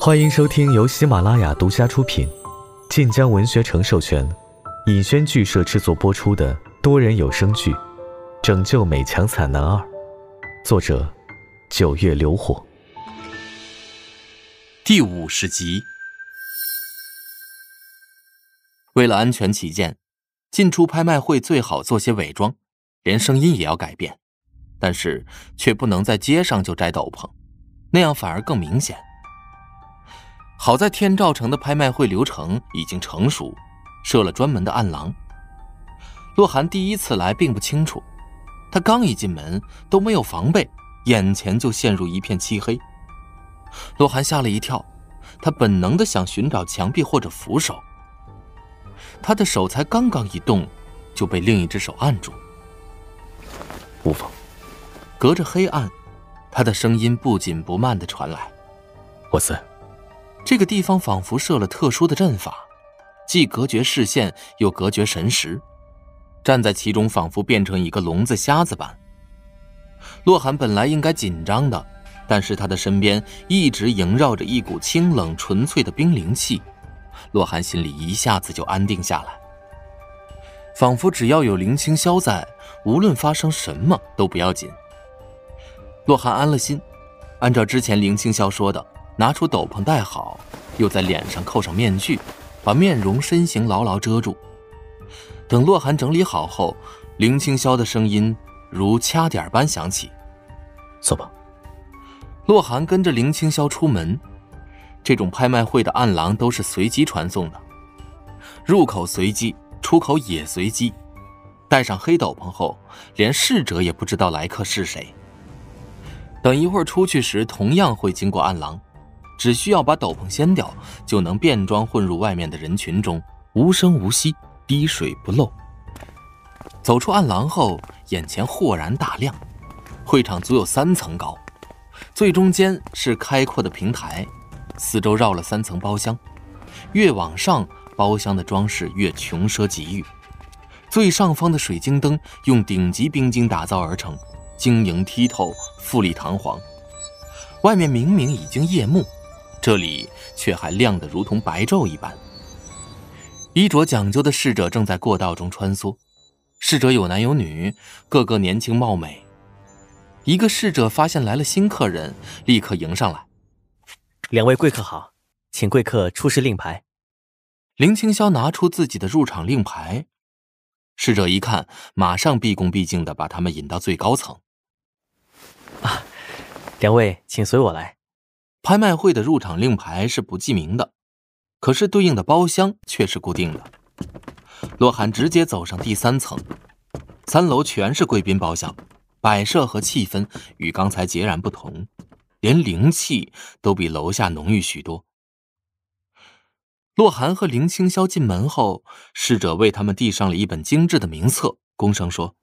欢迎收听由喜马拉雅独家出品、晋江文学城授权、尹轩剧社制作播出的多人有声剧《拯救美强惨男二》，作者：九月流火，第五十集。为了安全起见，进出拍卖会最好做些伪装，连声音也要改变，但是却不能在街上就摘斗篷，那样反而更明显。好在天照城的拍卖会流程已经成熟，设了专门的暗廊。洛寒第一次来并不清楚，他刚一进门都没有防备，眼前就陷入一片漆黑。洛寒吓了一跳，他本能的想寻找墙壁或者扶手，他的手才刚刚一动，就被另一只手按住。无妨。隔着黑暗，他的声音不紧不慢的传来：“我在。”这个地方仿佛设了特殊的阵法，既隔绝视线，又隔绝神识。站在其中，仿佛变成一个聋子瞎子般。洛寒本来应该紧张的，但是他的身边一直萦绕着一股清冷纯粹的冰灵气，洛寒心里一下子就安定下来，仿佛只要有林清霄在，无论发生什么都不要紧。洛寒安了心，按照之前林清霄说的。拿出斗篷戴好，又在脸上扣上面具，把面容身形牢牢遮住。等洛寒整理好后，林清霄的声音如掐点般响起：“走吧。”洛寒跟着林清霄出门。这种拍卖会的暗廊都是随机传送的，入口随机，出口也随机。戴上黑斗篷后，连侍者也不知道来客是谁。等一会儿出去时，同样会经过暗廊。只需要把斗篷掀掉，就能变装混入外面的人群中，无声无息，滴水不漏。走出暗廊后，眼前豁然大亮。会场足有三层高，最中间是开阔的平台，四周绕了三层包厢。越往上，包厢的装饰越穷奢极欲。最上方的水晶灯用顶级冰晶打造而成，晶莹剔透，富丽堂皇。外面明明已经夜幕。这里却还亮得如同白昼一般。衣着讲究的侍者正在过道中穿梭，侍者有男有女，个个年轻貌美。一个侍者发现来了新客人，立刻迎上来：“两位贵客好，请贵客出示令牌。”林青霄拿出自己的入场令牌，侍者一看，马上毕恭毕敬地把他们引到最高层。啊，两位请随我来。拍卖会的入场令牌是不记名的，可是对应的包厢却是固定的。洛寒直接走上第三层，三楼全是贵宾包厢，摆设和气氛与刚才截然不同，连灵气都比楼下浓郁许多。洛寒和林清霄进门后，侍者为他们递上了一本精致的名册，躬声说：“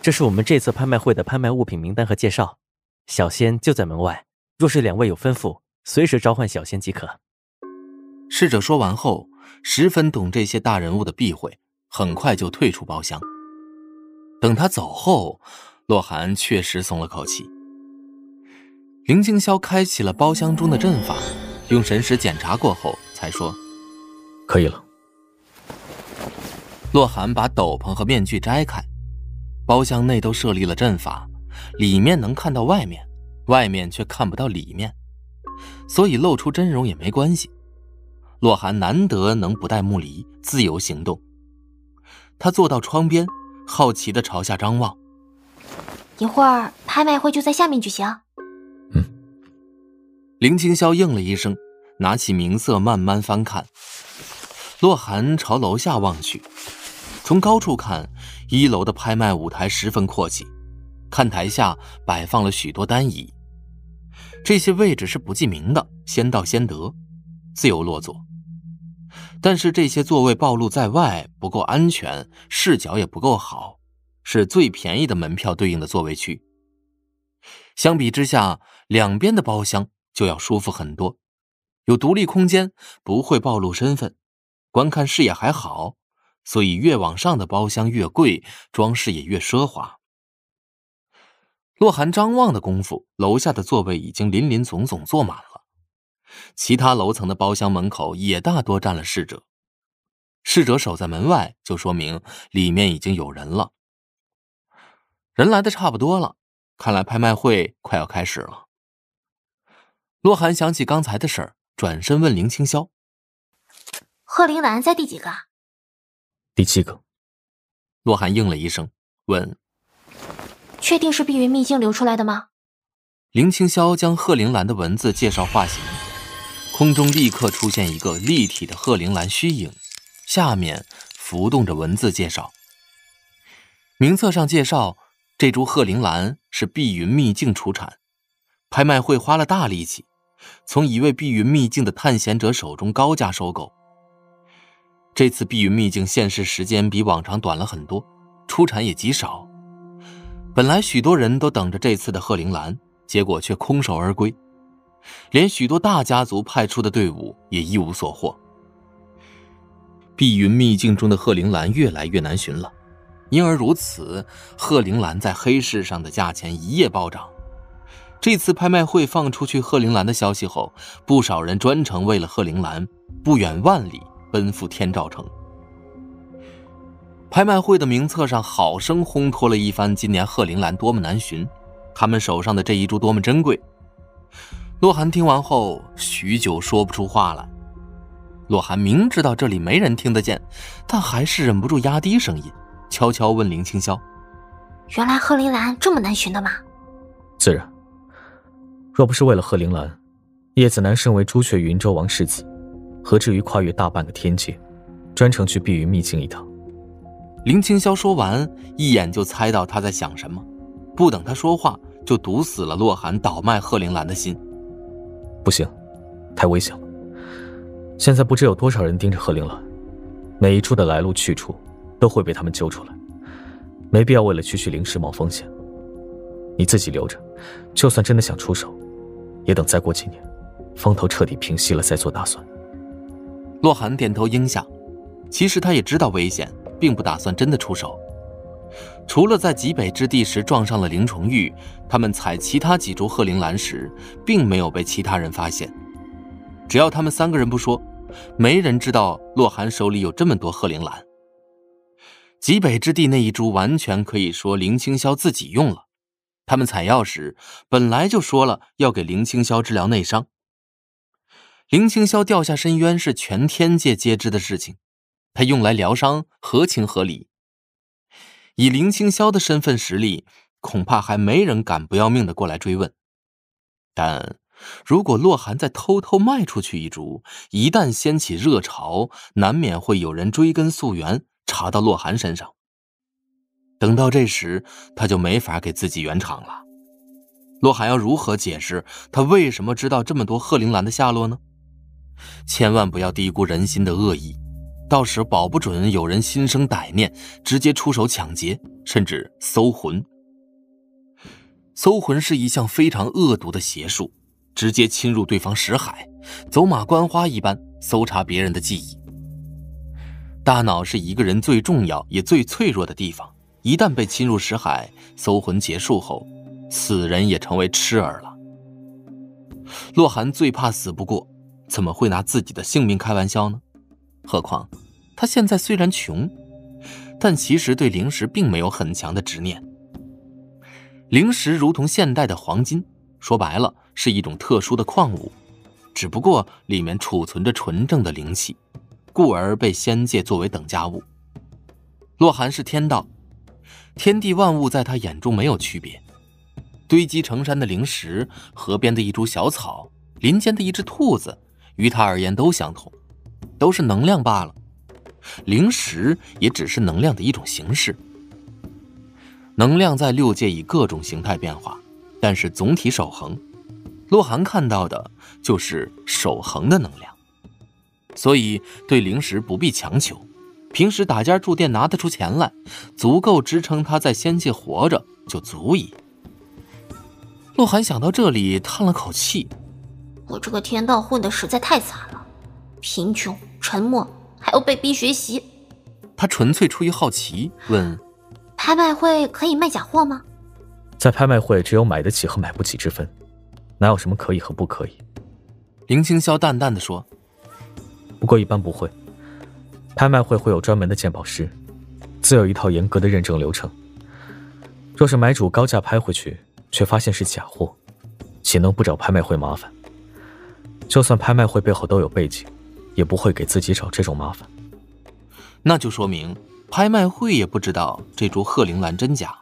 这是我们这次拍卖会的拍卖物品名单和介绍，小仙就在门外。”若是两位有吩咐，随时召唤小仙即可。侍者说完后，十分懂这些大人物的避讳，很快就退出包厢。等他走后，洛寒确实松了口气。林清霄开启了包厢中的阵法，用神识检查过后，才说：“可以了。”洛寒把斗篷和面具摘开，包厢内都设立了阵法，里面能看到外面。外面却看不到里面，所以露出真容也没关系。洛寒难得能不带木离，自由行动。他坐到窗边，好奇地朝下张望。一会儿拍卖会就在下面举行。嗯。林清霄应了一声，拿起名册慢慢翻看。洛寒朝楼下望去，从高处看，一楼的拍卖舞台十分阔气，看台下摆放了许多单椅。这些位置是不记名的，先到先得，自由落座。但是这些座位暴露在外，不够安全，视角也不够好，是最便宜的门票对应的座位区。相比之下，两边的包厢就要舒服很多，有独立空间，不会暴露身份，观看视野还好，所以越往上的包厢越贵，装饰也越奢华。洛寒张望的功夫，楼下的座位已经林林总总坐满了。其他楼层的包厢门口也大多站了侍者。侍者守在门外，就说明里面已经有人了。人来的差不多了，看来拍卖会快要开始了。洛寒想起刚才的事儿，转身问林清霄：“贺林兰在第几个？”“第七个。”洛寒应了一声，问：“确定是碧云秘境流出来的吗？”林青霄将贺铃兰的文字介绍化形，空中立刻出现一个立体的贺铃兰虚影。下面浮动着文字介绍。名册上介绍，这株鹤铃兰是碧云秘境出产，拍卖会花了大力气，从一位碧云秘境的探险者手中高价收购。这次碧云秘境现世时间比往常短了很多，出产也极少。本来许多人都等着这次的鹤铃兰，结果却空手而归，连许多大家族派出的队伍也一无所获。碧云秘境中的鹤铃兰越来越难寻了，因而如此，鹤铃兰在黑市上的价钱一夜暴涨。这次拍卖会放出去鹤铃兰的消息后，不少人专程为了鹤铃兰不远万里奔赴天照城。拍卖会的名册上好生烘托了一番今年贺铃兰多么难寻，他们手上的这一株多么珍贵。洛寒听完后，许久说不出话来。洛寒明知道这里没人听得见，但还是忍不住压低声音，悄悄问林清霄：“原来贺铃兰这么难寻的吗？”“自然。若不是为了贺铃兰，叶子楠身为朱雀云州王世子，何至于跨越大半个天界，专程去碧云秘境一趟？”林青霄说完，一眼就猜到他在想什么，不等他说话，就堵死了洛寒倒卖贺铃兰的心。不行，太危险了。现在不知有多少人盯着贺铃兰，每一处的来路去处，都会被他们揪出来。没必要为了区区灵石冒风险。你自己留着，就算真的想出手，也等再过几年，风头彻底平息了再做打算。洛寒点头应下，其实他也知道危险，并不打算真的出手。除了在极北之地时撞上了林重玉，他们采其他几株鹤铃兰时，并没有被其他人发现。只要他们三个人不说，没人知道洛寒手里有这么多鹤铃兰。极北之地那一株完全可以说林青霄自己用了。他们采药时本来就说了要给林青霄治疗内伤。林青霄掉下深渊是全天界皆知的事情，他用来疗伤合情合理。以林青霄的身份实力，恐怕还没人敢不要命的过来追问。但。如果洛寒再偷偷卖出去一株，一旦掀起热潮，难免会有人追根溯源，查到洛寒身上。等到这时，他就没法给自己圆场了。洛寒要如何解释他为什么知道这么多贺铃兰的下落呢？千万不要低估人心的恶意，到时保不准有人心生歹念，直接出手抢劫，甚至搜魂。搜魂是一项非常恶毒的邪术。直接侵入对方识海，走马观花一般搜查别人的记忆。大脑是一个人最重要也最脆弱的地方，一旦被侵入识海，搜魂结束后，此人也成为痴儿了。洛寒最怕死不过，怎么会拿自己的性命开玩笑呢？何况他现在虽然穷，但其实对灵石并没有很强的执念。灵石如同现代的黄金，说白了。是一种特殊的矿物，只不过里面储存着纯正的灵气，故而被仙界作为等价物。洛寒是天道，天地万物在他眼中没有区别。堆积成山的灵石，河边的一株小草，林间的一只兔子，于他而言都相同，都是能量罢了。灵石也只是能量的一种形式。能量在六界以各种形态变化，但是总体守恒。洛寒看到的就是守恒的能量，所以对灵石不必强求。平时打尖住店拿得出钱来，足够支撑他在仙界活着就足矣。洛寒想到这里，叹了口气：“我这个天道混的实在太惨了，贫穷、沉默，还要被逼学习。”他纯粹出于好奇问：“拍卖会可以卖假货吗？”在拍卖会，只有买得起和买不起之分。哪有什么可以和不可以？林青霄淡淡的说：“不过一般不会，拍卖会会有专门的鉴宝师，自有一套严格的认证流程。若是买主高价拍回去，却发现是假货，岂能不找拍卖会麻烦？就算拍卖会背后都有背景，也不会给自己找这种麻烦。那就说明拍卖会也不知道这株鹤铃兰真假，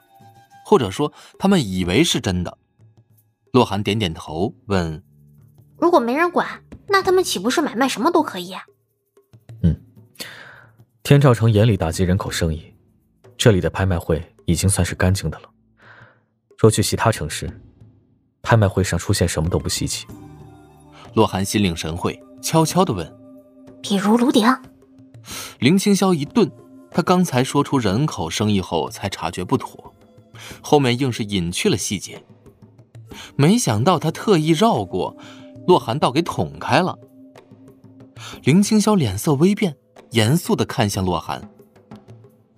或者说他们以为是真的。”洛寒点点头，问。如果没人管，那他们岂不是买卖什么都可以？嗯，天照城严厉打击人口生意，这里的拍卖会已经算是干净的了。若去其他城市，拍卖会上出现什么都不稀奇。洛寒心领神会，悄悄的问：“比如卢鼎？”林青霄一顿，他刚才说出人口生意后，才察觉不妥，后面硬是隐去了细节。没想到他特意绕过。洛寒倒给捅开了。林青霄脸色微变，严肃的看向洛寒：“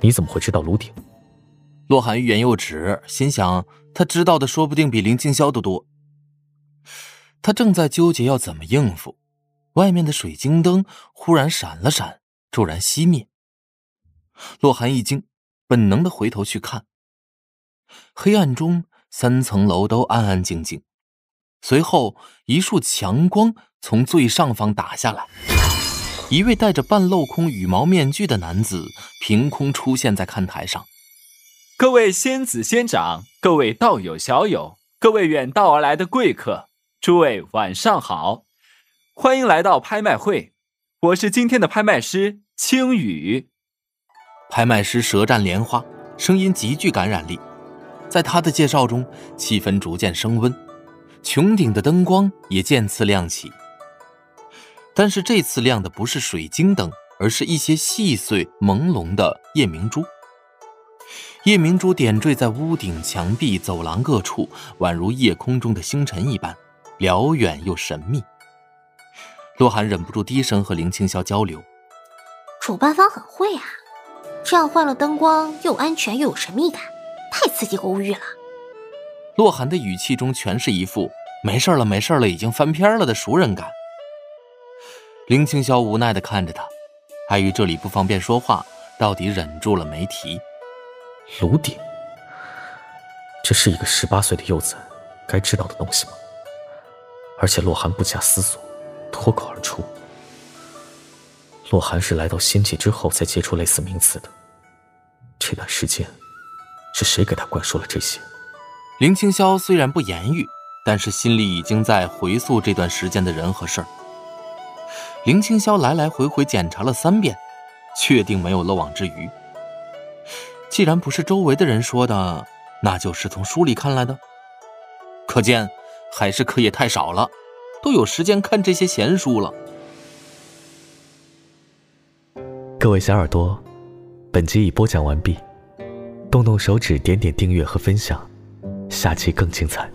你怎么会知道卢鼎？”洛寒欲言又止，心想他知道的说不定比林青霄都多。他正在纠结要怎么应付，外面的水晶灯忽然闪了闪，骤然熄灭。洛寒一惊，本能的回头去看。黑暗中，三层楼都安安静静。随后，一束强光从最上方打下来，一位戴着半镂空羽毛面具的男子凭空出现在看台上。各位仙子仙长，各位道友小友，各位远道而来的贵客，诸位晚上好，欢迎来到拍卖会。我是今天的拍卖师青羽。拍卖师舌战莲花，声音极具感染力，在他的介绍中，气氛逐渐升温。穹顶的灯光也渐次亮起，但是这次亮的不是水晶灯，而是一些细碎朦胧的夜明珠。夜明珠点缀在屋顶、墙壁、走廊各处，宛如夜空中的星辰一般，辽远又神秘。洛寒忍不住低声和林青霄交流：“主办方很会啊，这样换了灯光，又安全又有神秘感，太刺激购物欲了。”洛寒的语气中全是一副“没事了，没事了，已经翻篇了”的熟人感。林青霄无奈地看着他，碍于这里不方便说话，到底忍住了没提。卢鼎，这是一个十八岁的幼崽该知道的东西吗？而且洛寒不假思索，脱口而出：“洛寒是来到仙界之后才接触类似名词的。这段时间，是谁给他灌输了这些？”林青霄虽然不言语，但是心里已经在回溯这段时间的人和事儿。林青霄来来回回检查了三遍，确定没有漏网之鱼。既然不是周围的人说的，那就是从书里看来的。可见还是课业太少了，都有时间看这些闲书了。各位小耳朵，本集已播讲完毕，动动手指，点点订阅和分享。下期更精彩。